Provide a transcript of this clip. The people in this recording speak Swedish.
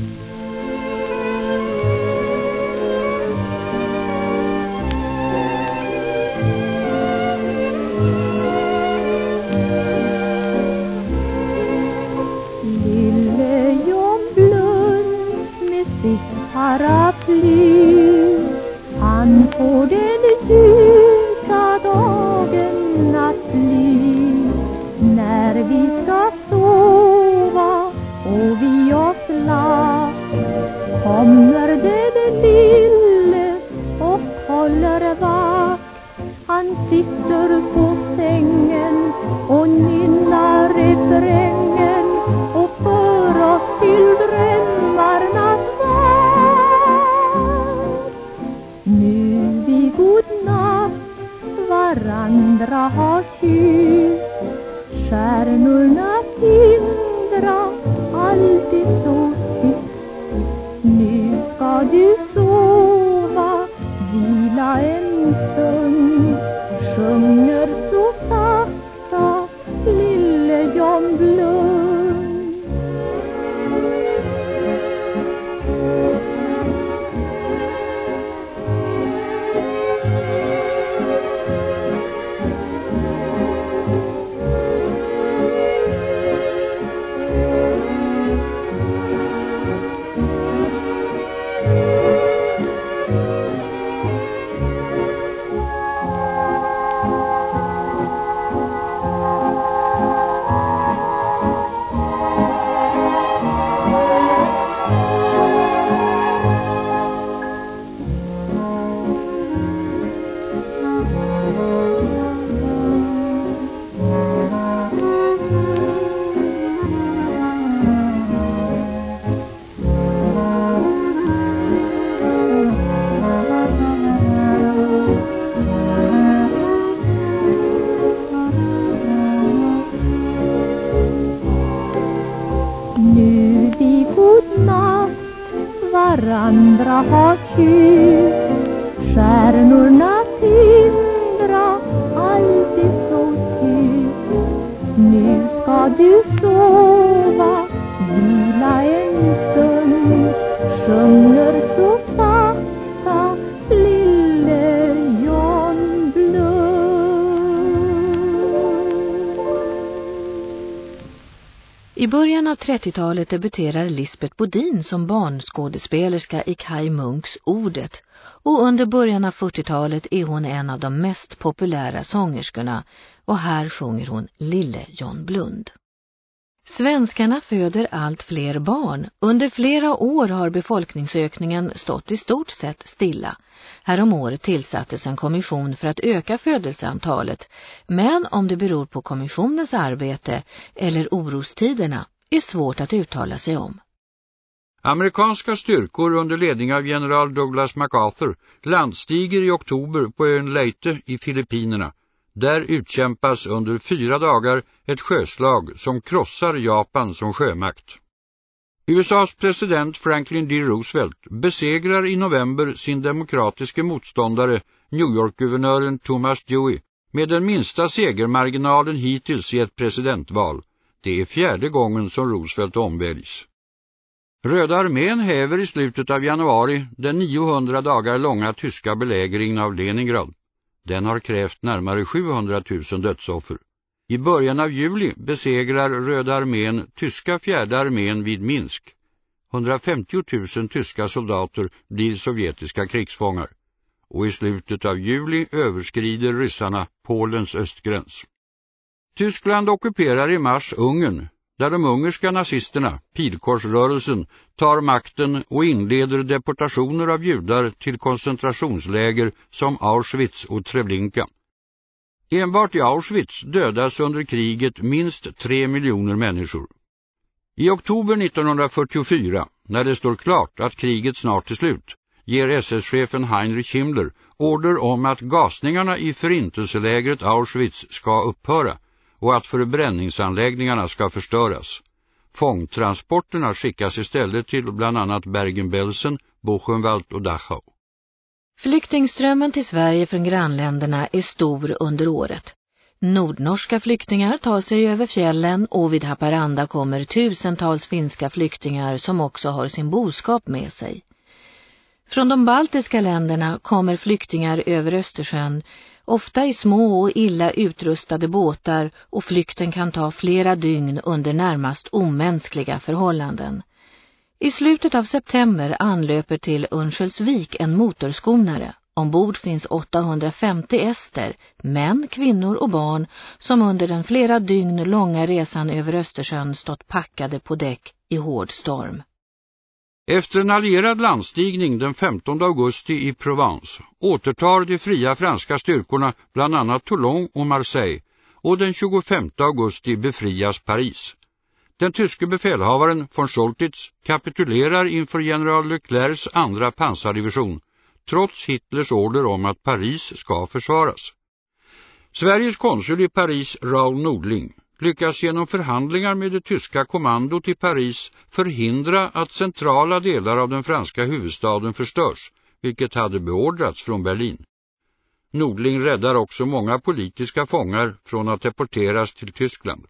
Lille håller Han sitter på sängen och nynnar refrängen varandra har kysst Stjärnorna tindra alltid så tyst. Nu ska du sova, vila en stund. Sjunger I början av 30-talet debuterar Lisbeth Bodin som barnskådespelerska i Kai Munks Ordet och under början av 40-talet är hon en av de mest populära sångerskorna och här sjunger hon Lille John Blund. Svenskarna föder allt fler barn. Under flera år har befolkningsökningen stått i stort sett stilla. Härom året tillsattes en kommission för att öka födelseantalet, men om det beror på kommissionens arbete eller orostiderna är svårt att uttala sig om. Amerikanska styrkor under ledning av general Douglas MacArthur landstiger i oktober på ön Leyte i Filippinerna. Där utkämpas under fyra dagar ett sjöslag som krossar Japan som sjömakt. USAs president Franklin D. Roosevelt besegrar i november sin demokratiske motståndare New York-guvernören Thomas Dewey med den minsta segermarginalen hittills i ett presidentval. Det är fjärde gången som Roosevelt omväljs. Röda armén häver i slutet av januari den 900 dagar långa tyska belägringen av Leningrad. Den har krävt närmare 700 000 dödsoffer. I början av juli besegrar Röda armén tyska fjärde armén vid Minsk. 150 000 tyska soldater blir sovjetiska krigsfångar. Och i slutet av juli överskrider ryssarna Polens östgräns. Tyskland ockuperar i mars Ungern, där de ungerska nazisterna, pilkorsrörelsen, tar makten och inleder deportationer av judar till koncentrationsläger som Auschwitz och Treblinka. Enbart i Auschwitz dödas under kriget minst tre miljoner människor. I oktober 1944, när det står klart att kriget snart är slut, ger SS-chefen Heinrich Himmler order om att gasningarna i förintelselägret Auschwitz ska upphöra och att förbränningsanläggningarna ska förstöras. Fångtransporterna skickas istället till bland annat Bergen-Belsen, Buchenwald och Dachau. Flyktingströmmen till Sverige från grannländerna är stor under året. Nordnorska flyktingar tar sig över fjällen och vid Haparanda kommer tusentals finska flyktingar som också har sin boskap med sig. Från de baltiska länderna kommer flyktingar över Östersjön, ofta i små och illa utrustade båtar och flykten kan ta flera dygn under närmast omänskliga förhållanden. I slutet av september anlöper till Örnsköldsvik en motorskonare. Ombord finns 850 ester, män, kvinnor och barn som under den flera dygn långa resan över Östersjön stått packade på däck i hård storm. Efter en allierad landstigning den 15 augusti i Provence återtar de fria franska styrkorna bland annat Toulon och Marseille och den 25 augusti befrias Paris. Den tyske befälhavaren von Scholtitz kapitulerar inför general Leclercs andra pansardivision trots Hitlers order om att Paris ska försvaras. Sveriges konsul i Paris, Raoul Nordling, lyckas genom förhandlingar med det tyska kommandot i Paris förhindra att centrala delar av den franska huvudstaden förstörs, vilket hade beordrats från Berlin. Nordling räddar också många politiska fångar från att deporteras till Tyskland.